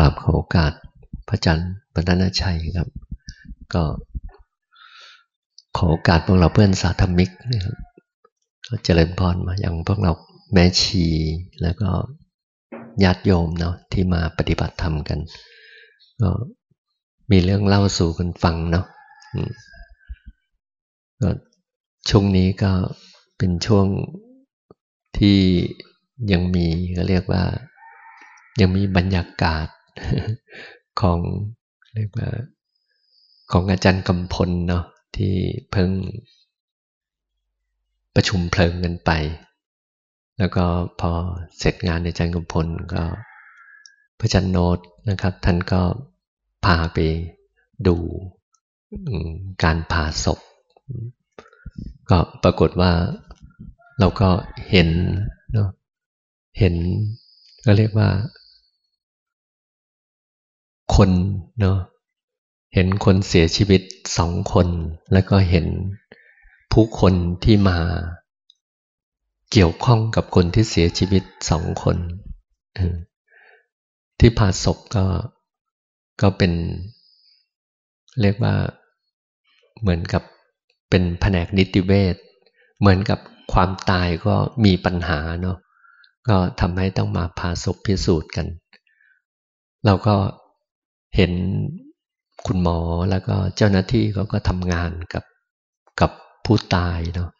ราบขอโอกาสพระจันทร์บรรณชัยครับ ก็ขอโอกาสพวกเราเพื่อนสาธมิกนะครับก็เจริญพรมาอย่างพวกเราแม่ชีแล้วก็ญาติโยมเนาะที่มาปฏิบัติธรรมกัน ก็มีเรื่องเล่าสู่กันฟังเนาะก็ช่วงนี้ก็เป็นช่วงที่ยังมีก็เรียกว่า ยังมีบรรยากาศ ของเรียกว่าของอาจารย์กำพลเนาะที่เพิ่งประชุมเพลิงกันไป แล้วก็พอเสร็จงานอาจารย์กำพลก็พระอาจารย์โนตนะครับ ท่านก็พาไปดูการผ่าศพ ก็ปรากฏว่าเราก็เห็นเนาะเห็นก็เรียกว่า คนเนาะเห็นคนเสียชีวิตสองคน แล้วก็เห็นผู้คนที่มา เกี่ยวข้องกับคนที่เสียชีวิตสองคน ที่ผ่าศพก็ก็เป็น เรียกว่าเหมือนกับเป็นแผนกนิติเวชเหมือนกับความตายก็มีปัญหาเนาะก็ทำให้ต้องมาผ่าศพพิสูจน์กัน เราก็ เห็นคุณหมอแล้วก็เจ้าหน้าที่เขาก็ทำงานกับกับผู้ตายเนาะ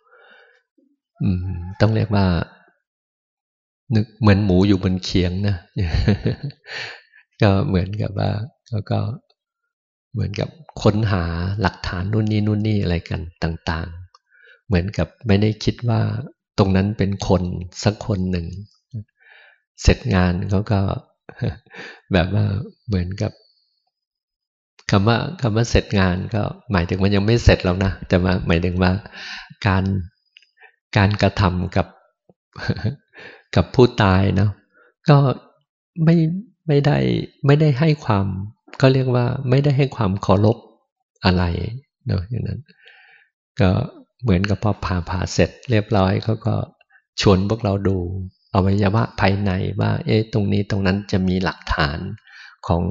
ต้องเรียกว่า นึกเหมือนหมูอยู่บนเขียงนะก็เหมือนกับว่าเขาก็เหมือนกับค้นหาหลักฐานนู่นนี่นู่นนี่อะไรกันต่าง ๆ เหมือนกับไม่ได้คิดว่าตรงนั้นเป็นคนสักคนหนึ่ง เสร็จงานเขาก็แบบว่าเหมือนกับ คำว่าคำว่าเสร็จงานก็หมายถึงมันยังไม่เสร็จแล้วนะแต่ว่าหมายถึงว่าการการกระทำกับกับผู้ตายเนาะก็ไม่ไม่ได้ไม่ได้ให้ความก็เรียกว่าไม่ได้ให้ความเคารพอะไรเนาะอย่างนั้น ก็เหมือนกับพอผ่าผ่าเสร็จเรียบร้อยเขาก็ชวนพวกเราดูอวัยวะภายในว่า เอ๊ะตรงนี้ตรงนั้นจะมีหลักฐาน ของ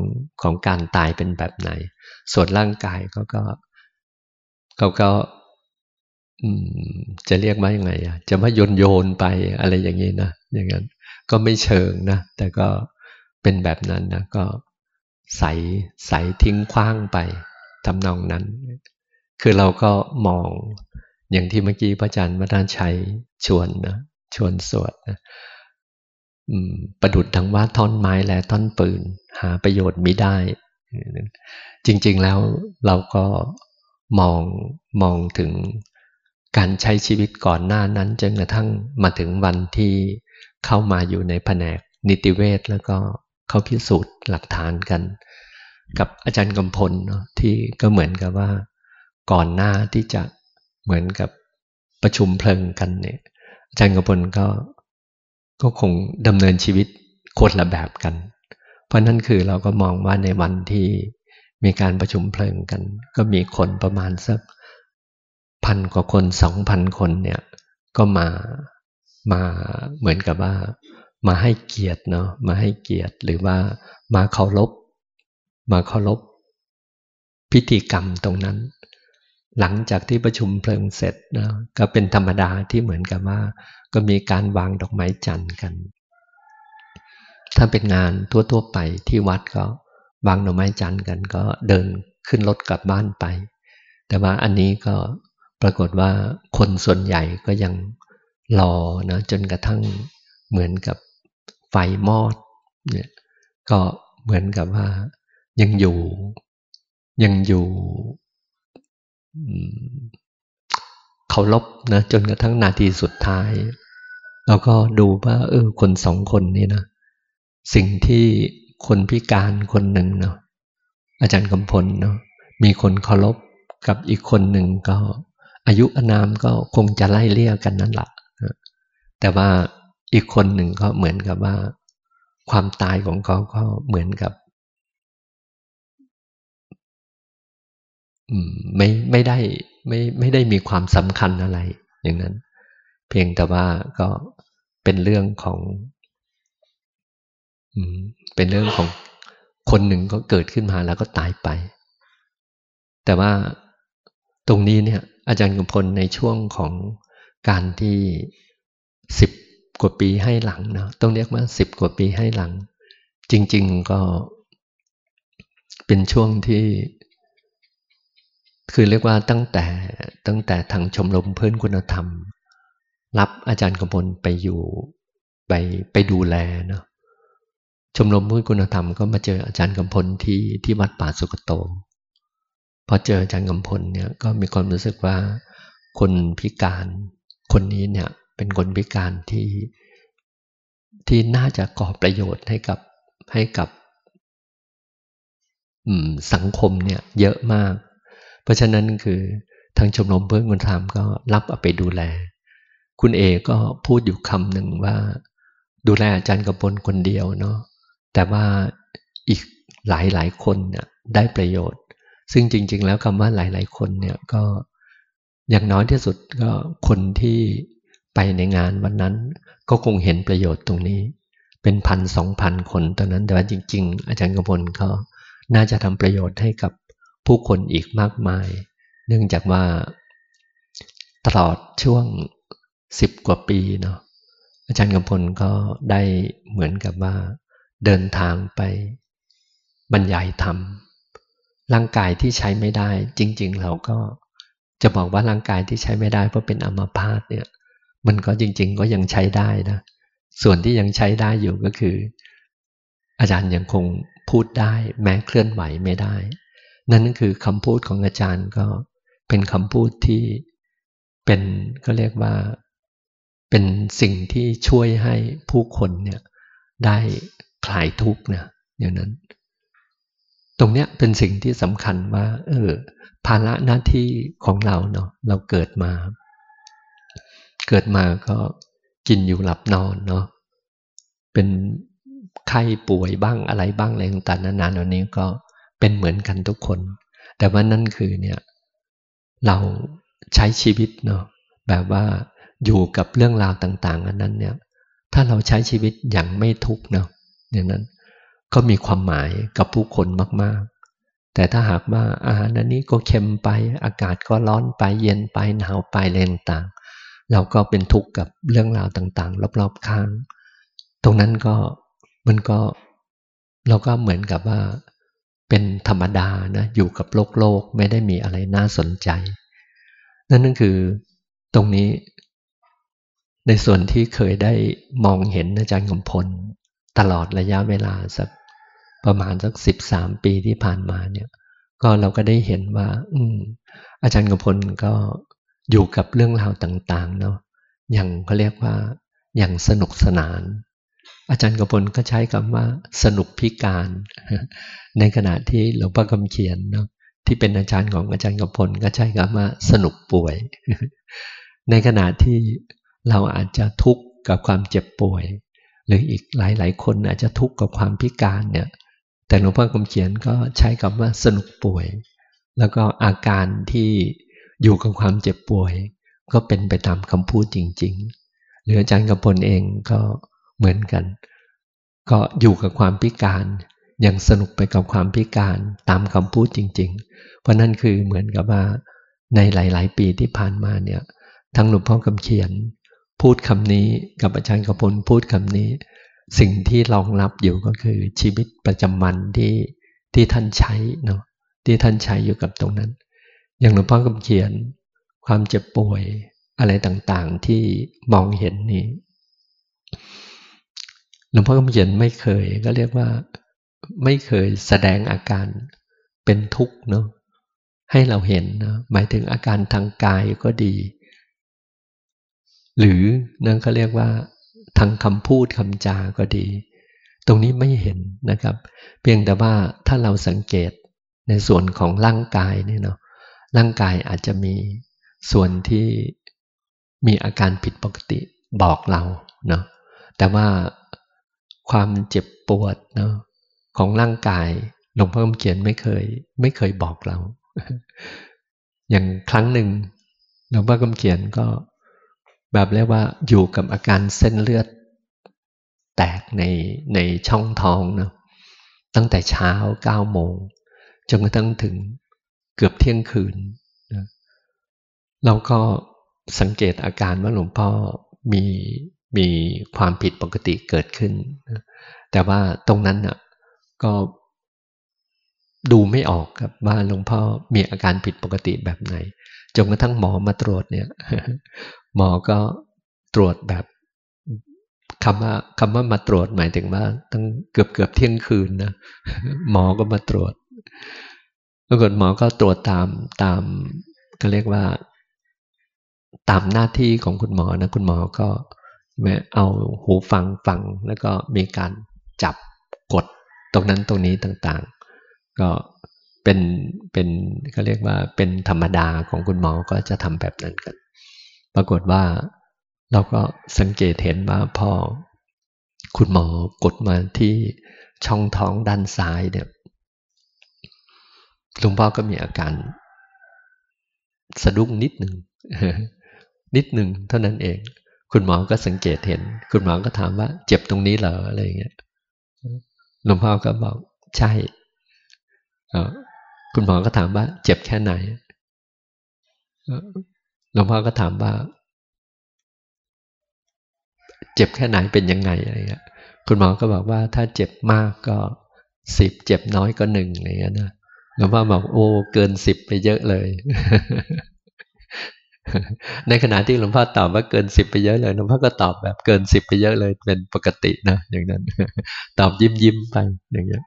ของการตายเป็นแบบไหน ส่วนร่างกายเขาก็เขาก็จะเรียกว่ายังไงอะจะมาโยนโยนไปอะไรอย่างนี้นะอย่างนั้น ก็ไม่เชิงนะ แต่ก็เป็นแบบนั้นนะก็ใส่ใส่ทิ้งคว้างไปทำนองนั้น คือเราก็มองอย่างที่เมื่อกี้พระอาจารย์วัฒนชัยชวนนะชวนสวดนะ ประดุดดังว่าท่อนไม้และท่อนปืน หาประโยชน์ไม่ได้ จริงๆแล้วเราก็มองมองถึงการใช้ชีวิตก่อนหน้านั้นจนกระทั่งมาถึงวันที่เข้ามาอยู่ในแผนกนิติเวศแล้วก็เขาพิสูจน์หลักฐานกัน กับอาจารย์กำพลเนาะที่ก็เหมือนกับว่า ก่อนหน้าที่จะเหมือนกับประชุมเพลิงกันเนี่ยอาจารย์กำพลก็ ก็คงดำเนินชีวิตคนละแบบกัน เพราะนั่นคือเราก็มองว่าในวันที่มีการประชุมเพลิงกัน ก็มีคนประมาณสักพันกว่าคนสองพันคนเนี่ยก็มามาเหมือนกับว่า มาให้เกียรติเนาะมาให้เกียรติหรือว่ามาเคารพมาเคารพพิธีกรรมตรงนั้น หลังจากที่ประชุมเพลิงเสร็จนะก็เป็นธรรมดาที่เหมือนกับว่า ก็มีการวางดอกไม้จันทร์กัน ถ้าเป็นงานทั่วๆไปที่วัดก็วางดอกไม้จันทร์กันก็เดินขึ้นรถกลับบ้านไป แต่ว่าอันนี้ก็ปรากฏว่าคนส่วนใหญ่ก็ยังรอนะจนกระทั่งเหมือนกับไฟมอดเนี่ยก็เหมือนกับว่ายังอยู่ยังอยู่ เคารพนะจนกระทั่งนาทีสุดท้าย แล้วก็ดูว่า เออ คนสองคนนี้นะสิ่งที่คนพิการคนหนึ่งเนาะอาจารย์กำพลเนาะมีคนเคารพกับอีกคนหนึ่งก็ อายุอนามก็คงจะไล่เลี่ยกันนั่นแหละแต่ว่าอีกคนหนึ่งก็เหมือนกับว่า ความตายของเขาก็เหมือนกับ ไม่ไม่ได้ไม่ไม่ได้มีความสำคัญอะไร อย่างนั้น เพียงแต่ว่าก็เป็นเรื่องของเป็นเรื่องของคนหนึ่งก็เกิดขึ้นมาแล้วก็ตายไป แต่ว่าตรงนี้เนี่ย อาจารย์กำพลในช่วงของการที่สิบกว่าปีให้หลังเนาะต้องเรียกว่าสิบกว่าปีให้หลัง จริง ๆก็เป็นช่วงที่ คือเรียกว่าตั้งแต่ตั้งแต่ทางชมรมเพื่อนคุณธรรม รับอาจารย์กำพลไปอยู่ไปไปดูแลเนาะชมรมเพื่อนคุณธรรมก็มาเจออาจารย์กำพลที่ที่วัดป่าสุกโตพอเจออาจารย์กำพลเนี่ยก็มีความรู้สึกว่าคนพิการคนนี้เนี่ยเป็นคนพิการที่ที่น่าจะก่อประโยชน์ให้กับให้กับสังคมเนี่ยเยอะมาก ราะฉะนั้นคือทางชมรมเพื่อนคุณธรรมก็รับเอาไปดูแล คุณเอก็พูดอยู่คำหนึ่งว่า ดูแลอาจารย์กำพลคนเดียวเนาะแต่ว่าอีกหลายหลายคนเนี่ยได้ประโยชน์ ซึ่งจริง ๆ แล้วคำว่าหลายๆคนเนี่ยก็อย่างน้อยที่สุดก็คนที่ไปในงานวันนั้น ก็คงเห็นประโยชน์ตรงนี้ เป็นพันสองพันคนตอนนั้นแต่ว่าจริง ๆ อาจารย์กระพลก็น่าจะทำประโยชน์ให้กับ ผู้คนอีกมากมาย เนื่องจากว่าตลอดช่วงสิบกว่าปีเนาะอาจารย์กำพลก็ได้เหมือนกับว่า เดินทางไปบรรยายธรรม ร่างกายที่ใช้ไม่ได้ จริง ๆ เราก็จะบอกว่าร่างกายที่ใช้ไม่ได้เพราะเป็นอัมพาตเนี่ย มันก็จริง ๆ ก็ยังใช้ได้นะส่วนที่ยังใช้ได้อยู่ก็คือ อาจารย์ยังคงพูดได้ แม้เคลื่อนไหวไม่ได้ นั่นคือคำพูดของอาจารย์ก็เป็นคำพูดที่เป็นก็เรียกว่าเป็นสิ่งที่ช่วยให้ผู้คนเนี่ยได้คลายทุกข์นะอย่างนั้น ตรงเนี้ยเป็นสิ่งที่สำคัญว่า เออ ภาระหน้าที่ของเราเนาะเราเกิดมา เกิดมาก็กินอยู่หลับนอนเนาะเป็นไข้ป่วยบ้างอะไรบ้างอะไรต่างๆนานาเหล่านี้ก็ เป็นเหมือนกันทุกคน แต่ว่านั่นคือเนี่ยเราใช้ชีวิตเนาะแบบว่าอยู่กับเรื่องราวต่างๆอันนั้นเนี่ยถ้าเราใช้ชีวิตอย่างไม่ทุกเนาะอย่างนั้นก็มีความหมายกับผู้คนมากๆ แต่ถ้าหากว่าอาหารอันนี้ก็เค็มไป อากาศก็ร้อนไปเย็นไปหนาวไปอะไรต่างเราก็เป็นทุกข์กับเรื่องราวต่างๆ รอบๆข้าง ตรงนั้นก็มันก็เราก็เหมือนกับว่า เป็นธรรมดานะอยู่กับโลกโลกไม่ได้มีอะไรน่าสนใจ นั่นนั่นคือตรงนี้ ในส่วนที่เคยได้มองเห็นอาจารย์กำพล ตลอดระยะเวลาสักประมาณสักสิบสามปีที่ผ่านมาเนี่ย ก็เราก็ได้เห็นว่า อืม อาจารย์กพลก็อยู่กับเรื่องราวต่าง ๆ เนาะอย่างเขาเรียกว่าอย่างสนุกสนาน อาจารย์กพลก็ใช้คำว่าสนุกพิการ ในขณะที่หลวงพ่อคำเขียนเนาะที่เป็นอาจารย์ของอาจารย์กพลก็ใช้คำว่าสนุกป่วย ในขณะที่เราอาจจะทุกข์กับความเจ็บป่วย หรืออีกหลาย ๆ คนอาจจะทุกข์กับความพิการเนี่ย แต่หลวงพ่อคำเขียนก็ใช้คำว่าสนุกป่วย แล้วก็อาการที่อยู่กับความเจ็บป่วย ก็เป็นไปตามคำพูดจริง ๆ หรืออาจารย์กำพลเองก็ เหมือนกัน ก็อยู่กับความพิการยังสนุกไปกับความพิการตามคำพูดจริง ๆ เพราะนั่นคือเหมือนกับว่าในหลาย ๆ ปีที่ผ่านมาเนี่ยทั้งหลวงพ่อคำเขียน พูดคำนี้กับอาจารย์กำพลพูดคำนี้ สิ่งที่รองรับอยู่ก็คือชีวิตประจำวันที่ที่ท่านใช้เนาะที่ท่านใช้อยู่กับตรงนั้น อย่างหลวงพ่อกำเขียน ความเจ็บป่วยอะไรต่างๆที่มองเห็นนี่ หลวงพ่อกำเขียนไม่เคย ก็เรียกว่า ไม่เคยแสดงอาการเป็นทุกข์เนาะให้เราเห็นนะหมายถึงอาการทางกายก็ดี หรือนั่นเขาเรียกว่าทางคำพูดคำจาก็ดี ตรงนี้ไม่เห็นนะครับ เพียงแต่ว่าถ้าเราสังเกตในส่วนของร่างกายเนี่ยเนาะร่างกายอาจจะมีส่วนที่มีอาการผิดปกติบอกเราเนาะแต่ว่า ความเจ็บปวดเนาะของร่างกายหลวงพ่อคำเขียนไม่เคย ไม่เคยบอกเรา อย่างครั้งหนึ่งหลวงพ่อคำเขียนก็แบบเรียกว่าอยู่กับอาการเส้นเลือด แตกในในช่องท้องเนาะตั้งแต่เช้าเก้าโมงจนกระทั่งถึงเกือบเที่ยงคืนนะเราก็สังเกตอาการว่าหลวงพ่อมี มีความผิดปกติเกิดขึ้น แต่ว่าตรงนั้นน่ะก็ดูไม่ออกครับว่าหลวงพ่อมีอาการผิดปกติแบบไหน จนกระทั่งหมอมาตรวจเนี่ย หมอก็ตรวจแบบคำว่าคำว่ามาตรวจหมายถึงว่าตั้งเกือบเกือบเที่ยงคืนนะหมอก็มาตรวจปรากฏหมอก็ตรวจตามตามก็เรียกว่า ตามหน้าที่ของคุณหมอนะ คุณหมอก็ เอาหูฟังฟังแล้วก็มีการจับกดตรงนั้นตรงนี้ต่างๆ ก็เป็นเป็นเขาเรียกว่าเป็นธรรมดาของคุณหมอก็จะทำแบบนั้นกัน ปรากฏว่าเราก็สังเกตเห็นว่าพอคุณหมอกดมาที่ช่องท้องด้านซ้ายเนี่ยหลวงพ่อก็มีอาการสะดุ้งนิดหนึ่งนิดหนึ่งเท่านั้นเอง คุณหมอก็สังเกตเห็น คุณหมอก็ถามว่า เจ็บตรงนี้เหรออะไรอย่างเงี้ยหลวงพ่อก็บอกใช่คุณหมอก็ถามว่า เจ็บแค่ไหนหลวงพ่อก็ถามว่า เจ็บแค่ไหนเป็นยังไงอะไรเงี้ยคุณหมอก็บอกว่าถ้าเจ็บมากก็สิบเจ็บน้อยก็หนึ่งอะไรเงี้ยนะหลวงพ่อบอกโอ้เกินสิบไปเยอะเลย ในขณะที่หลวงพ่อตอบว่าเกินสิบไปเยอะเลยหลวงพ่อก็ตอบแบบเกินสิบไปเยอะเลยเป็นปกตินะอย่างนั้น ตอบยิ้มยิ้มไปอย่างเงี้ย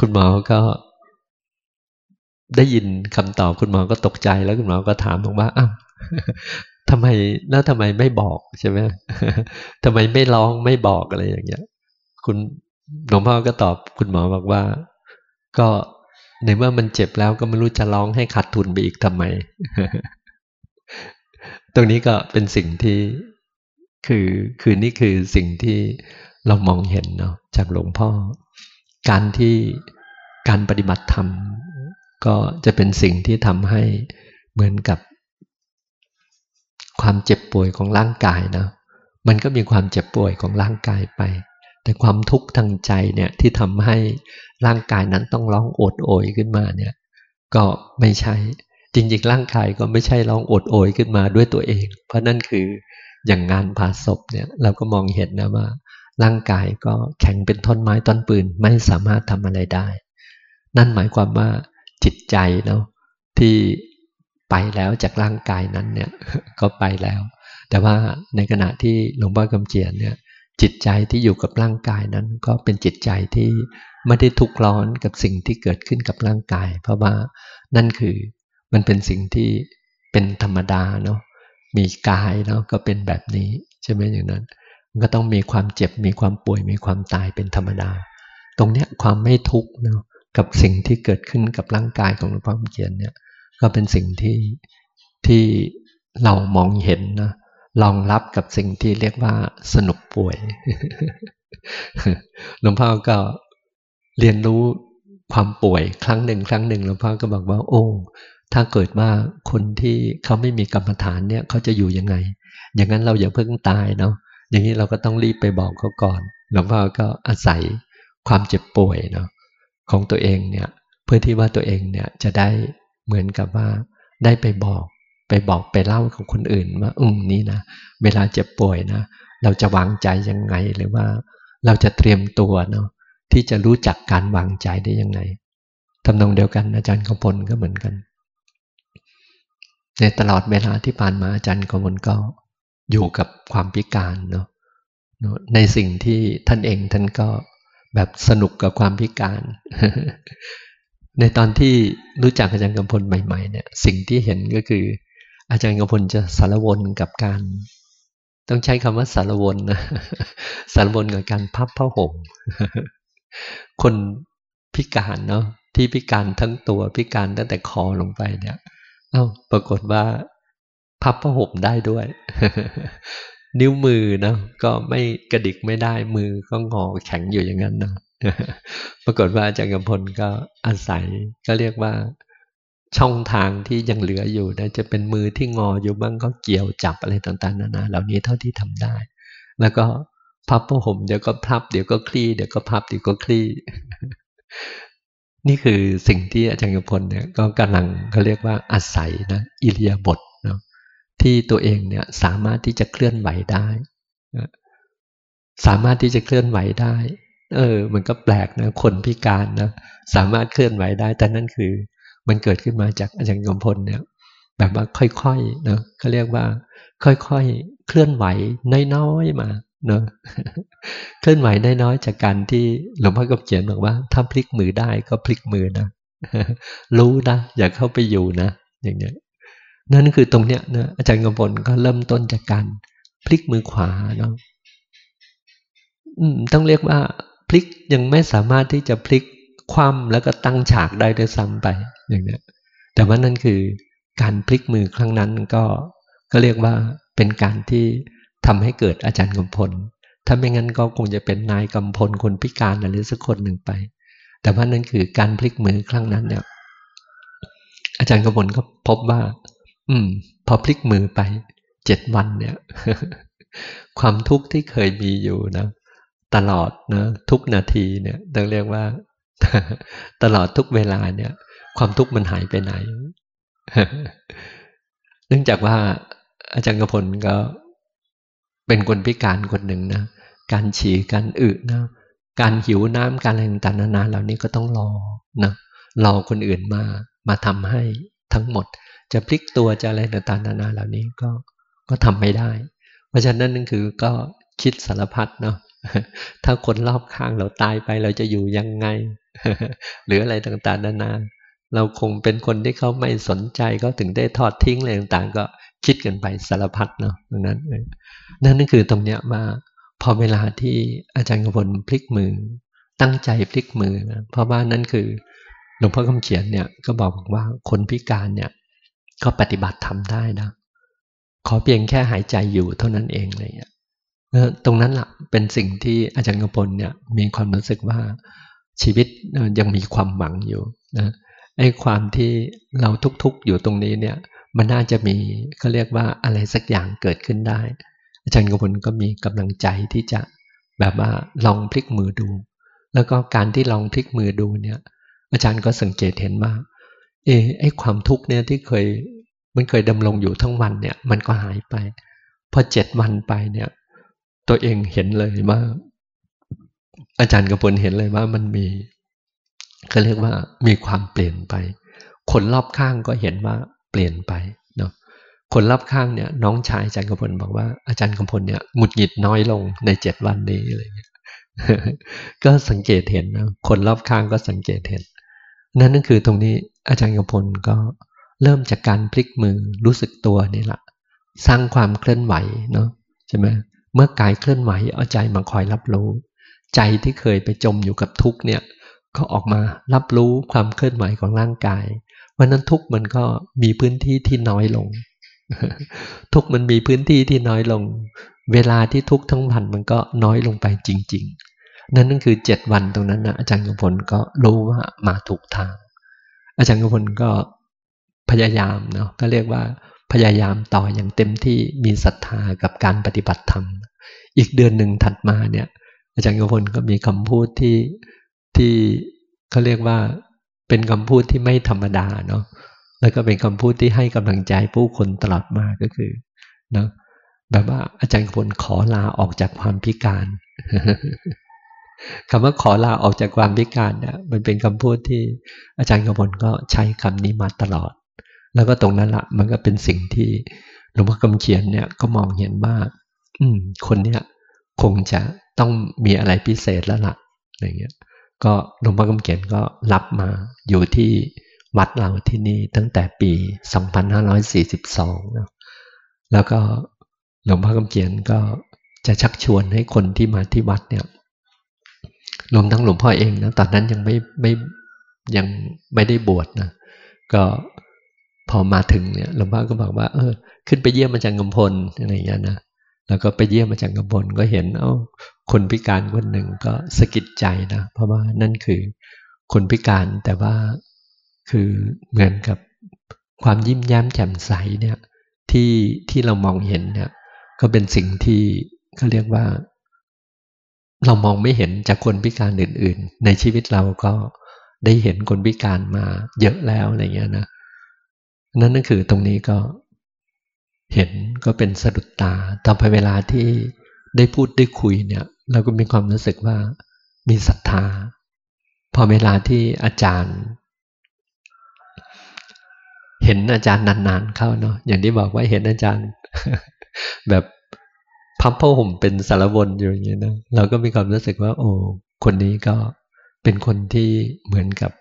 คุณหมอก็ ได้ยินคำตอบคุณหมอก็ตกใจแล้วคุณหมอก็ถามบอกว่าอ้าวทำไมแล้วทำไมไม่บอกใช่ไหมทำไมไม่ร้องไม่บอกอะไรอย่างเงี้ย คุณหลวงพ่อก็ตอบคุณหมอบอกว่า ก็ในเมื่อมันเจ็บแล้วก็ไม่รู้จะร้องให้ขาดทุนไปอีกทำไม รงนี้ก็เป็นสิ่งที่คือคือนี่คือสิ่งที่เรามองเห็นเนาะจากหลวงพ่อ การที่การปฏิบัติธรรม ก็จะเป็นสิ่งที่ทำให้เหมือนกับ ความเจ็บป่วยของร่างกายนะมันก็มีความเจ็บป่วยของร่างกายไป แต่ความทุกข์ทางใจเนี่ยที่ทำให้ร่างกายนั้นต้องร้องโอดโอยขึ้นมาเนี่ย ก็ไม่ใช่ จริงๆร่างกายก็ไม่ใช่ร้องอดโอยขึ้นมาด้วยตัวเอง เพราะนั่นคืออย่างงานผ่าศพเนี่ยเราก็มองเห็นนะว่า ร่างกายก็แข็งเป็นท่อนไม้ต้นปืนไม่สามารถทำอะไรได้ นั่นหมายความว่าจิตใจเนาะที่ไปแล้วจากร่างกายนั้นเนี่ยก็ไปแล้ว แต่ว่าในขณะที่หลวงพ่อกำเจียนเนี่ยจิตใจที่อยู่กับร่างกายนั้นก็เป็นจิตใจที่ไม่ได้ทุกข์ร้อนกับสิ่งที่เกิดขึ้นกับร่างกาย เพราะว่านั่นคือ มันเป็นสิ่งที่เป็นธรรมดาเนาะมีกายเนาะก็เป็นแบบนี้ใช่ไหมอย่างนั้น มันก็ต้องมีความเจ็บมีความป่วยมีความตายเป็นธรรมดา ตรงเนี้ยความไม่ทุกข์เนาะกับสิ่งที่เกิดขึ้นกับร่างกายของหลวงพ่อเขียนเนี่ยก็เป็นสิ่งที่ที่เรามองเห็นนะรองรับกับสิ่งที่เรียกว่าสนุกป่วยหลวงพ่อก็เรียนรู้ความป่วยครั้งหนึ่งครั้งหนึ่งหลวงพ่อก็บอกว่า โอ้ ถ้าเกิดว่าคนที่เขาไม่มีกรรมฐานเนี่ยเขาจะอยู่ยังไง อย่างนั้นเราอย่าเพิ่งตายเนาะอย่างนี้เราก็ต้องรีบไปบอกเขาก่อนหลวงพ่อก็อาศัยความเจ็บป่วยเนาะของตัวเองเนี่ยเพื่อที่ว่าตัวเองเนี่ยจะได้เหมือนกับว่าได้ไปบอก ไปบอกไปเล่ากับคนอื่นว่าอืมนี่นะเวลาเจ็บป่วยนะเราจะวางใจยังไงหรือว่าเราจะเตรียมตัวเนาะที่จะรู้จักการวางใจได้ยังไงทำนองเดียวกันอาจารย์กพลก็เหมือนกัน ในตลอดเวลาที่ผ่านมาอาจารย์กพลก็อยู่กับความพิการเนาะในสิ่งที่ท่านเองท่านก็แบบสนุกกับความพิการ ในตอนที่รู้จักอาจารย์กำพลใหม่ๆเนี่ย สิ่งที่เห็นก็คือ อาจารย์กำพลจะสารวนกับการ ต้องใช้คำว่าสารวนนะสารวนกับการพับผ้าห่มคนพิการเนาะที่พิการทั้งตัวพิการตั้งแต่คอลงไปเนี่ย เอ้าปรากฏว่า พับผ้าห่มได้ด้วย นิ้วมือนะก็ไม่กระดิกไม่ได้มือก็งอแข็งอยู่อย่างนั้นนะปรากฏว่าอาจารย์กำพลก็อาศัยก็เรียกว่าช่องทางที่ยังเหลืออยู่นะจะเป็นมือที่งออยู่บ้างก็เกี่ยวจับอะไรต่างๆนานาเหล่านี้เท่าที่ทำได้ แล้วก็พับผ้าห่มเดี๋ยวก็พับเดี๋ยวก็คลี่เดี๋ยวก็พับเดี๋ยวก็คลี่ นี่คือสิ่งที่อาจารย์กพลเนี่ยก็กำลังเขาเรียกว่าอาศัยนะอิริยาบถเนาะที่ตัวเองเนี่ยสามารถที่จะเคลื่อนไหวได้สามารถที่จะเคลื่อนไหวได้ เออ มันก็แปลกนะคนพิการนะสามารถเคลื่อนไหวได้ แต่นั่นคือ มันเกิดขึ้นมาจากอาจารย์กมพลเนี่ยแบบว่าค่อยๆเนาะเขาเรียกว่า ค่อยๆเคลื่อนไหวน้อยๆมา เนาะเคลื่อนไหวได้น้อยจากการที่หลวงพ่อกำเขียนบอกว่า ถ้าพลิกมือได้ก็พลิกมือนะรู้นะ อย่าเข้าไปอยู่นะ อย่างเงี้ยนั่นคือตรงเนี้ยนะอาจารย์กำพลก็เริ่มต้นจากการพลิกมือขวาเนาะต้องเรียกว่า พลิกยังไม่สามารถที่จะพลิกคว่ำแล้วก็ตั้งฉากได้ด้วยซ้ำไปอย่างเนี้ยแต่ว่านั่นคือการพลิกมือครั้งนั้นก็ก็เรียกว่าเป็นการที่ ทำให้เกิดอาจารย์กำพล ถ้าไม่งั้นก็คงจะเป็นนายกำพลคนพิการอะไรสักคนหนึ่งไป แต่ว่านั่นคือการพลิกมือครั้งนั้นเนี่ย อาจารย์กำพลก็พบว่า อืม พอพลิกมือไปเจ็ดวันเนี่ย ความทุกข์ที่เคยมีอยู่นะ ตลอดนะทุกนาทีเนี่ยต้องเรียกว่า ตลอดทุกเวลาเนี่ย ความทุกข์มันหายไปไหน เนื่องจากว่าอาจารย์กพลก็ เป็นคนพิการคนหนึ่งนะ การฉี่การอึนะ การหิวน้ำการอะไรต่างๆนานาเหล่านี้ก็ต้องรอนะรอคนอื่นมามาทำให้ทั้งหมด จะพลิกตัวจะอะไรต่างๆนานาเหล่านี้ก็ก็ทำไม่ได้ เพราะฉะนั้นนั่นคือก็คิดสารพัดเนาะถ้าคนรอบข้างเราตายไปเราจะอยู่ยังไง หรืออะไรต่างๆนานาเราคงเป็นคนที่เขาไม่สนใจเขาถึงได้ทอดทิ้งอะไรต่างๆ ก็ คิดกันไปสารพัดเนาะตรงนั้นนั่นนั่นคือตรงเนี้ยว่าพอเวลาที่อาจารย์กพลพลิกมือ ตั้งใจพลิกมือนะเพราะว่านั่นคือหลวงพ่อคำเขียนเนี่ยก็บอกว่าคนพิการเนี่ย ก็ปฏิบัติทำได้นะขอเพียงแค่หายใจอยู่เท่านั้นเองเลยเนี่ยตรงนั้นละ่ะเป็นสิ่งที่อาจารย์กพลเนี่ย มีความรู้สึกว่าชีวิตยังมีความหวังอยู่นะไอ้ความที่เราทุกๆอยู่ตรงนี้เนี่ย มันน่าจะมีเขาเรียกว่าอะไรสักอย่างเกิดขึ้นได้ อาจารย์กบลก็มีกำลังใจที่จะแบบว่าลองพลิกมือดู แล้วก็การที่ลองพลิกมือดูเนี่ย อาจารย์ก็สังเกตเห็นว่าเออไอความทุกข์เนี่ยที่เคยมันเคยดำรงอยู่ทั้งวันเนี่ย มันก็หายไป พอเจ็ดวันไปเนี่ย ตัวเองเห็นเลยว่า อาจารย์กระพลเห็นเลยว่ามันมีเขาเรียกว่ามีความเปลี่ยนไป คนรอบข้างก็เห็นว่า เปลี่ยนไปเนาะคนรอบข้างเนี่ยน้องชายอาจารย์กำพลบอกว่าอาจารย์กำพลเนี่ยหงุดหงิดน้อยลงในเจ็ดวันนี้อะไรเงี้ยก็สังเกตเห็นนะคนรอบข้างก็สังเกตเห็น นั่นนั่นคือตรงนี้อาจารย์กำพลก็เริ่มจากการพลิกมือรู้สึกตัวนี่แหละสร้างความเคลื่อนไหวเนาะใช่ไหมเมื่อกายเคลื่อนไหวเอาใจมาคอยรับรู้ ใจที่เคยไปจมอยู่กับทุกเนี่ยก็ออกมารับรู้ความเคลื่อนไหวของร่างกาย พราะนั้นทุกมันก็มีพื้นที่ที่น้อยลง ทุกมันมีพื้นที่ที่น้อยลง เวลาที่ทุกทั้งวันมันก็น้อยลงไปจริง ๆ นั่นนั่นคือเจ็ดวันตรงนั้นนะอาจารย์กพลก็รู้ว่ามาถูกทาง อาจารย์กพลก็พยายามเนาะก็เรียกว่าพยายามต่ออย่างเต็มที่มีศรัทธากับการปฏิบัติธรรม อีกเดือนหนึ่งถัดมาเนี่ย อาจารย์กพลก็มีคำพูดที่ที่เขาเรียกว่า เป็นคำพูดที่ไม่ธรรมดาเนาะแล้วก็เป็นคำพูดที่ให้กำลังใจผู้คนตลอดมาก็คือเนาะแบบว่าอาจารย์กพลขอลาออกจากความพิการคำว่าขอลาออกจากความพิการเนี่ยมันเป็นคำพูดที่อาจารย์กพลก็ใช้คำนี้มาตลอด แล้วก็ตรงนั้นละมันก็เป็นสิ่งที่หลวงพ่อคำเขียนเนี่ยก็มองเห็นว่า อืม คนเนี้ยคงจะต้องมีอะไรพิเศษแล้วละ่ะอย่างเงี้ย ก็หลวงพ่อคำเขียนก็รับมาอยู่ที่วัดเราที่นี่ตั้งแต่ปี 2542นะแล้วก็หลวงพ่อคำเขียนก็จะชักชวนให้คนที่มาที่วัดเนี่ยรวมทั้งหลวงพ่อเองนะตอนนั้นยังไม่ไม่ยังไม่ได้บวชนะก็พอมาถึงเนี่ยหลวงพ่อก็บอกว่า เออ ขึ้นไปเยี่ยมอาจารย์กำพลอะไรอย่างเงี้ยนะ แล้วก็ไปเยี่ยมอาจารย์กำพลก็เห็น เอา้าคนพิการคนหนึ่งก็สะกิดใจนะ เพราะว่านั่นคือคนพิการแต่ว่าคือเหมือนกับความยิ้มแย้มแจ่มใสเนี่ยที่ที่เรามองเห็นเนี่ยก็เป็นสิ่งที่เขาเรียกว่า เรามองไม่เห็นจากคนพิการอื่น ๆ ในชีวิตเราก็ได้เห็นคนพิการมาเยอะแล้วอะไรเงี้ยนะนั่นนั่นคือตรงนี้ก็ เห็นก็เป็นสะดุดตาต่อไปเวลาที่ได้พูดได้คุยเนี่ย เราก็มีความรู้สึกว่ามีศรัทธา พอเวลาที่อาจารย์ เห็นอาจารย์นานๆเข้าเนาะอย่างที่บอกว่าเห็นอาจารย์ แบบพับผ้าห่มเป็นสารวนอยู่อย่างเงี้ยนะเราก็มีความรู้สึกว่า โอ้คนนี้ก็เป็นคนที่เหมือนกับ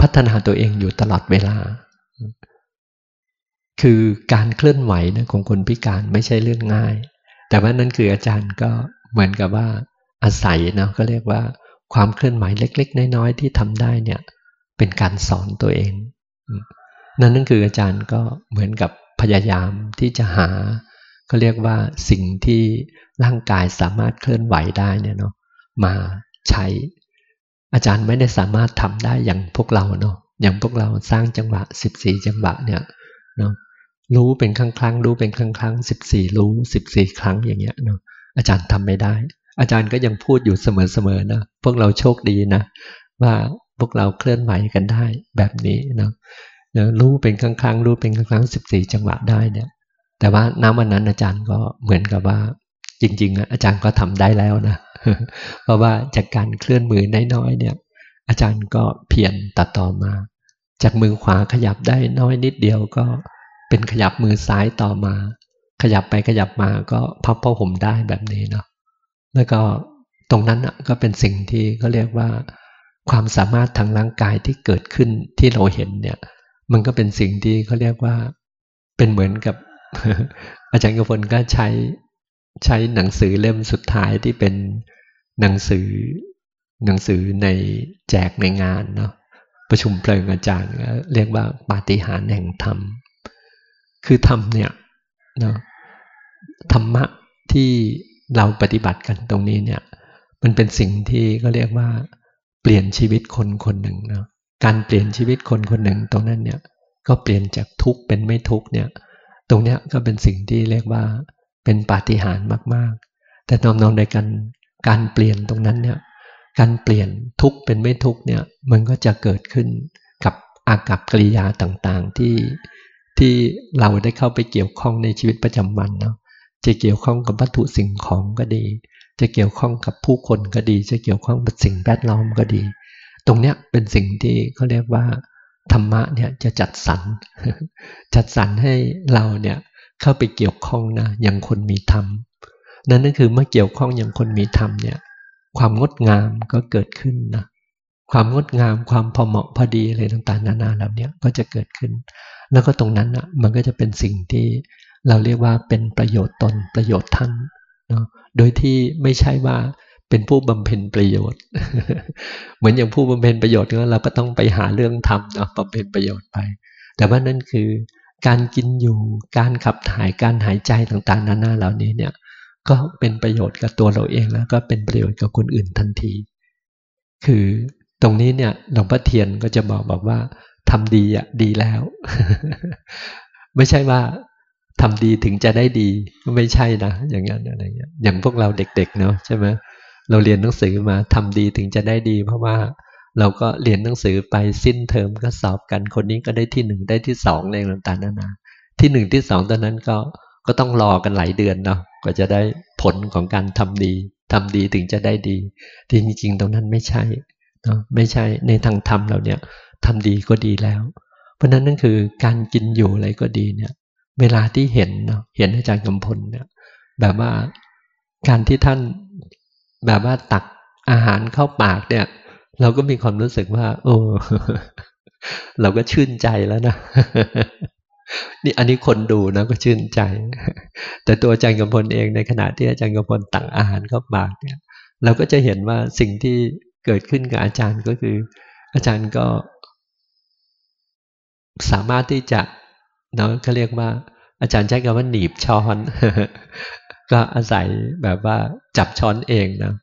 พัฒนาตัวเองอยู่ตลอดเวลา คือการเคลื่อนไหวนะของคนพิการไม่ใช่เรื่องง่าย แต่ว่านั่นคืออาจารย์ก็เหมือนกับว่าอาศัยนะก็เรียกว่าความเคลื่อนไหวเล็ก ๆ น้อยๆที่ทำได้เนี่ยเป็นการสอนตัวเอง นั่นนั่นคืออาจารย์ก็เหมือนกับพยายามที่จะหาเขาเรียกว่าสิ่งที่ร่างกายสามารถเคลื่อนไหวได้เนี่ยเนาะมาใช้ อาจารย์ไม่ได้สามารถทำได้อย่างพวกเราเนาะอย่างพวกเราสร้างจังหวะ 14 จังหวะเนี่ยเนาะ รู้เป็นครั้งครั้งรู้เป็นครั้งครั้งสิบสี่รู้สิบสี่ครั้งอย่างเงี้ยเนาะอาจารย์ทำไม่ได้ อาจารย์ก็ยังพูดอยู่เสมอๆนะพวกเราโชคดีนะ ว่าพวกเราเคลื่อนไหวกันได้แบบนี้เนาะรู้เป็นครั้งครั้งรู้เป็นครั้งครั้งสิบสี่จังหวะได้เนี่ย แต่ว่าณวันนั้นอาจารย์ก็เหมือนกับว่า จริง ๆ อาจารย์ก็ทำได้แล้วนะเพราะว่าจากการเคลื่อนมือน้อยๆเนี่ย อาจารย์ก็เพียรตัดต่อมา จากมือขวาขยับได้น้อยนิดเดียวก็ เป็นขยับมือซ้ายต่อมา ขยับไปขยับมาก็พับผ้าห่มได้แบบนี้เนาะแล้วก็ตรงนั้นก็เป็นสิ่งที่เขาเรียกว่า ความสามารถทางร่างกายที่เกิดขึ้นที่เราเห็นเนี่ย มันก็เป็นสิ่งที่เขาเรียกว่าเป็นเหมือนกับ อาจารย์กพลก็ใช้ใช้หนังสือเล่มสุดท้ายที่เป็นหนังสือหนังสือในแจกในงานเนาะประชุมเพลิงอาจารย์เรียกว่าปาฏิหาริย์แห่งธรรม คือธรรมเนี่ยนะธรรมะที่เราปฏิบัติกันตรงนี้เนี่ย มันเป็นสิ่งที่ก็เรียกว่า เปลี่ยนชีวิตคนคนหนึ่งเนาะการเปลี่ยนชีวิตคนคนหนึ่งตรงนั้นเนี่ยก็เปลี่ยนจากทุกข์เป็นไม่ทุกข์เนี่ย ตรงนี้ก็เป็นสิ่งที่เรียกว่าเป็นปาฏิหาริย์มาก ๆ แต่นอมนองในการการเปลี่ยนตรงนั้นเนี่ย การเปลี่ยนทุกข์เป็นไม่ทุกข์เนี่ย มันก็จะเกิดขึ้นกับอากับกิริยาต่างๆที่ ที่เราได้เข้าไปเกี่ยวข้องในชีวิตประจำวันเนาะจะเกี่ยวข้องกับวัตถุสิ่งของก็ดี จะเกี่ยวข้องกับผู้คนก็ดี จะเกี่ยวข้องกับสิ่งแวดล้อมก็ดี ตรงเนี้ยเป็นสิ่งที่เขาเรียกว่าธรรมะเนี่ยจะจัดสรรจัดสรรให้เราเนี่ยเข้าไปเกี่ยวข้องนะอย่างคนมีธรรมนั่นนั่นคือเมื่อเกี่ยวข้องอย่างคนมีธรรมเนี่ยความงดงามก็เกิดขึ้นนะ ความงดงามความพอเหมาะพอดีอะไรต่างๆ นานาเหล่านี้ก็จะเกิดขึ้น แล้วก็ตรงนั้นอะมันก็จะเป็นสิ่งที่เราเรียกว่าเป็นประโยชน์ตนประโยชน์ท่านเนาะโดยที่ไม่ใช่ว่าเป็นผู้บำเพ็ญประโยชน์ เหมือนอย่างผู้บำเพ็ญประโยชน์ก็เราก็ต้องไปหาเรื่องทำเนาะบำเพ็ญประโยชน์ไป แต่ว่านั่นคือการกินอยู่การขับถ่ายการหายใจต่างๆ นานาเหล่านี้เนี่ยก็เป็นประโยชน์กับตัวเราเองแล้วก็เป็นประโยชน์กับคนอื่นทันที คือ ตรงนี้เนี่ยหลวงพ่อเทียนก็จะบอกบอกว่าทำดีอะดีแล้ว ไม่ใช่ว่าทำดีถึงจะได้ดีไม่ใช่นะอย่างนั้นอะไรเงี้ยอย่างพวกเราเด็กๆเนาะใช่ไหมเราเรียนหนังสือมาทำดีถึงจะได้ดี เพราะว่าเราก็เรียนหนังสือไปสิ้นเทอมก็สอบกันคนนี้ก็ได้ที่หนึ่งได้ที่สองในต่างๆนานาที่หนึ่งที่สองตอนนั้นก็ก็ต้องรอกันหลายเดือนเนาะก็จะได้ผลของการทำดีทำดีถึงจะได้ดีที่จริงๆ ตรงนั้นไม่ใช่ นะไม่ใช่ในทางธรรมเราเนี่ยทำดีก็ดีแล้ว เพราะนั้นนั่นคือการกินอยู่อะไรก็ดีเนี่ย เวลาที่เห็นเนาะเห็นอาจารย์กำพลเนี่ย แบบว่าการที่ท่านแบบว่าตักอาหารเข้าปากเนี่ย เราก็มีความรู้สึกว่า โอ้เราก็ชื่นใจแล้วนะนี่อันนี้คนดูนะก็ชื่นใจ แต่ตัวอาจารย์กำพลเองในขณะที่อาจารย์กำพลตักอาหารเข้าปากเนี่ย เราก็จะเห็นว่าสิ่งที่ เกิดขึ้นกับอาจารย์ก็คือ อาจารย์ก็สามารถที่จะเนาะเขาเรียกว่า อาจารย์ใช้คำว่าหนีบช้อน ก็อาศัยแบบว่าจับช้อนเองนะ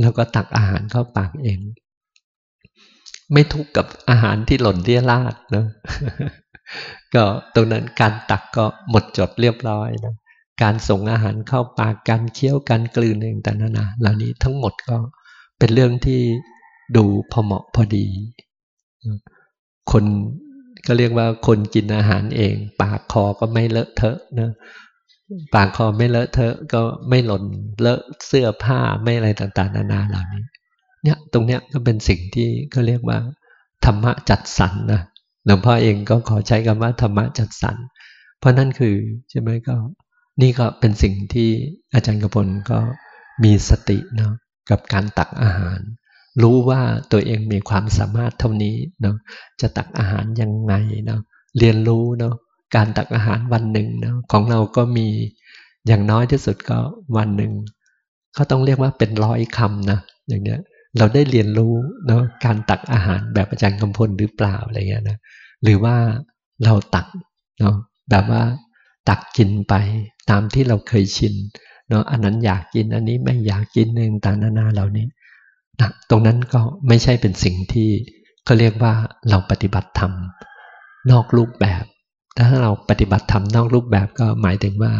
แล้วก็ตักอาหารเข้าปากเอง ไม่ทุกข์กับอาหารที่หล่นเลี่ยราดนะก็ตรงนั้นการตักก็หมดจดเรียบร้อยนะการส่งอาหารเข้าปากการเคี้ยวการกลืนต่างๆนานาเหล่านี้ทั้งหมดก็ เป็นเรื่องที่ดูพอเหมาะพอดี คนก็เรียกว่าคนกินอาหารเอง ปากคอก็ไม่เลอะเทอะนะปากคอไม่เลอะเทอะก็ไม่หล่นเลอะเสื้อผ้าไม่อะไรต่างๆ นานาเหล่านี้ เนี่ยตรงเนี้ยก็เป็นสิ่งที่เขาเรียกว่า ธรรมะจัดสรรนะหลวงพ่อเองก็ขอใช้คำว่าธรรมะจัดสรรเพราะนั่นคือใช่ไหมก็ นี่ก็เป็นสิ่งที่อาจารย์กระพลก็มีสติเนาะ กับการตักอาหาร รู้ว่าตัวเองมีความสามารถเท่านี้เนาะจะตักอาหารยังไงเนาะเรียนรู้เนาะการตักอาหารวันหนึ่งเนาะของเราก็มีอย่างน้อยที่สุดก็วันหนึ่งเขาต้องเรียกว่าเป็นร้อยคำนะอย่างเนี้ยเราได้เรียนรู้เนาะการตักอาหารแบบอาจารย์กำพลหรือเปล่าอะไรเงี้ยนะหรือว่าเราตักเนาะแบบว่าตักกินไปตามที่เราเคยชิน เนาะอันนั้นอยากกินอันนี้ไม่อยากกินหนึ่งต่างนานาเหล่านี้นะตรงนั้นก็ไม่ใช่เป็นสิ่งที่เขาเรียกว่าเราปฏิบัติธรรมนอกรูปแบบ ถ้าเราปฏิบัติธรรมนอกรูปแบบก็หมายถึงว่า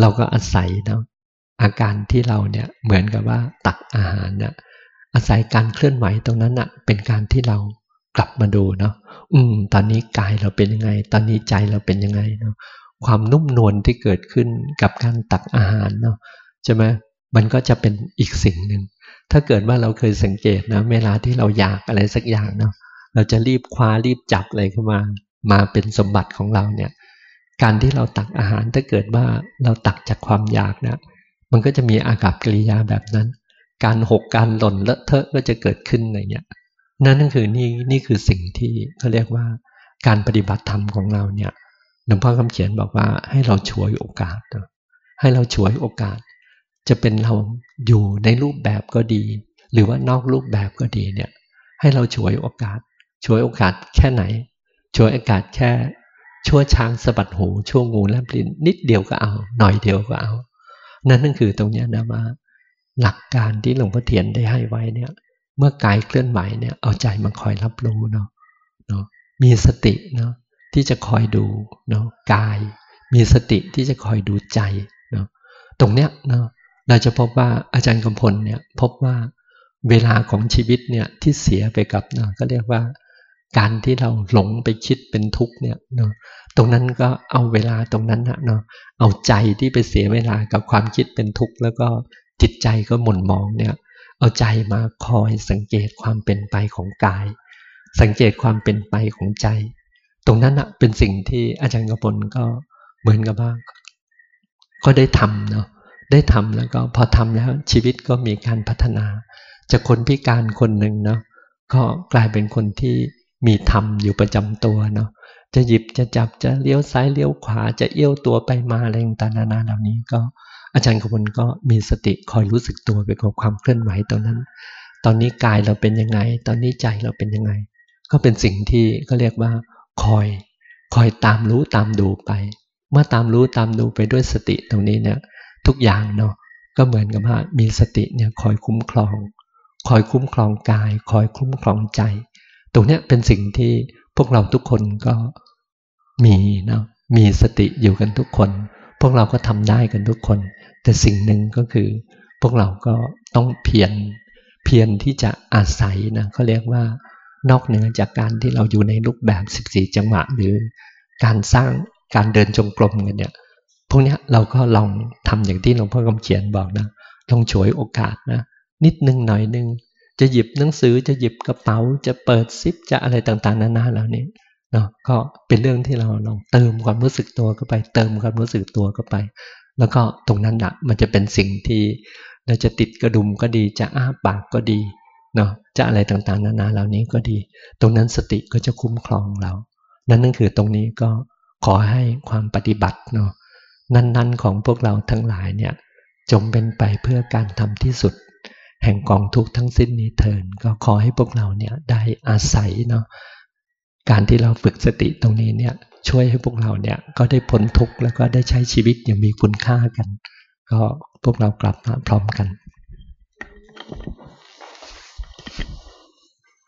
เราก็อาศัยเนาะอาการที่เราเนี่ยเหมือนกับว่าตักอาหารเนี่ยอาศัยการเคลื่อนไหวตรงนั้นอะเป็นการที่เรากลับมาดูเนาะอืม ตอนนี้กายเราเป็นยังไง ตอนนี้ใจเราเป็นยังไงเนาะ ความนุ่มนวลที่เกิดขึ้นกับการตักอาหารเนาะใช่ไหมมันก็จะเป็นอีกสิ่งหนึ่ง ถ้าเกิดว่าเราเคยสังเกตนะเวลาที่เราอยากอะไรสักอย่างเนาะเราจะรีบคว้ารีบจับอะไรเข้ามา มาเป็นสมบัติของเราเนี่ย การที่เราตักอาหารถ้าเกิดว่าเราตักจากความอยากเนี่ยมันก็จะมีอากับกิริยาแบบนั้น การหกการหล่นเลอะเทอะก็จะเกิดขึ้นอะไรเงี้ย นั่นนั่นคือนี่นี่คือสิ่งที่เขาเรียกว่าการปฏิบัติธรรมของเราเนี่ย หลวงพ่อคำเขียนบอกว่าให้เราช่วยโอกาส ให้เราช่วยโอกาส จะเป็นเราอยู่ในรูปแบบก็ดี หรือว่านอกรูปแบบก็ดีเนี่ย ให้เราช่วยโอกาสช่วยโอกาสแค่ไหนช่วยโอกาสแค่ชั่วช้างสะบัดหูชั่วงูแลบลิ้นนิดเดียวก็เอา หน่อยเดียวก็เอา นั่นนั่นคือตรงนี้นะว่าหลักการที่หลวงพ่อเทียนได้ให้ไว้เนี่ย เมื่อกายเคลื่อนไหวเนี่ยเอาใจมาคอยรับรู้เนาะเนาะมีสติเนาะ ที่จะคอยดูเนาะกาย มีสติที่จะคอยดูใจเนาะตรงเนี้ยเนาะเราจะพบว่าอาจารย์กำพลเนี่ยพบว่าเวลาของชีวิตเนี่ยที่เสียไปกับเนาะก็เรียกว่า การที่เราหลงไปคิดเป็นทุกข์เนี่ยเนาะตรงนั้นก็เอาเวลาตรงนั้นเนาะเอาใจที่ไปเสียเวลากับความคิดเป็นทุกข์แล้วก็จิตใจก็หม่นมองเนี่ยเอาใจมาคอยสังเกตความเป็นไปของกาย สังเกตความเป็นไปของใจ ตรงนั้นอะเป็นสิ่งที่อาจารย์กระพลก็เหมือนกับว่าก็ได้ทำเนาะได้ทำแล้วก็พอทำแล้วชีวิตก็มีการพัฒนาจากคนพิการคนหนึ่งเนาะก็กลายเป็นคนที่มีธรรมอยู่ประจำตัวเนาะจะหยิบจะจับจะเลี้ยวซ้ายเลี้ยวขวาจะเอี้ยวตัวไปมาอะไรต่างๆนานาเหล่านี้ก็อาจารย์กระพลก็มีสติคอยรู้สึกตัวไปกับความเคลื่อนไหวตรงนั้น ตอนนี้กายเราเป็นยังไง ตอนนี้ใจเราเป็นยังไง ก็เป็นสิ่งที่ก็เรียกว่า คอย คอยตามรู้ตามดูไป เมื่อตามรู้ตามดูไปด้วยสติตรงนี้เนี่ย ทุกอย่างเนาะก็เหมือนกับว่ามีสติเนี่ยคอยคุ้มครอง คอยคุ้มครองกาย คอยคุ้มครองใจ ตรงเนี้ยเป็นสิ่งที่พวกเราทุกคนก็มีเนาะมีสติอยู่กันทุกคน พวกเราก็ทำได้กันทุกคน แต่สิ่งหนึ่งก็คือ พวกเราก็ต้องเพียรเพียรที่จะอาศัยนะเขาเรียกว่า นอกเหนือจากการที่เราอยู่ในรูปแบบ 14 จังหวะหรือการสร้างการเดินจงกรมกันเนี่ยพวกนี้เราก็ลองทำอย่างที่หลวงพ่อคำเขียนบอกนะลองฉวยโอกาสนะนิดนึงหน่อยนึงจะหยิบหนังสือจะหยิบกระเป๋า จะเปิดซิปจะอะไรต่างๆนานาเหล่านี้เนาะก็เป็นเรื่องที่เราลองเติมความรู้สึกตัวเข้าไป เติมความรู้สึกตัวเข้าไป แล้วก็ตรงนั้นอะมันจะเป็นสิ่งที่เราจะติดกระดุมก็ดีจะอ้าปากก็ดี เนาะจะอะไรต่างๆ นานาเหล่านี้ก็ดี ตรงนั้นสติก็จะคุ้มครองเรา นั่นนั่นคือตรงนี้ก็ขอให้ความปฏิบัติเนาะนั้นๆของพวกเราทั้งหลายเนี่ยจงเป็นไปเพื่อการทำที่สุด แห่งกองทุกทั้งสิ้นนี้เถินก็ขอให้พวกเราเนี่ยได้อาศัยเนาะการที่เราฝึกสติตรงนี้เนี่ยช่วยให้พวกเราเนี่ยก็ได้พ้นทุกข์แล้วก็ได้ใช้ชีวิตอย่างมีคุณค่ากัน ก็พวกเรากลับมาพร้อมกัน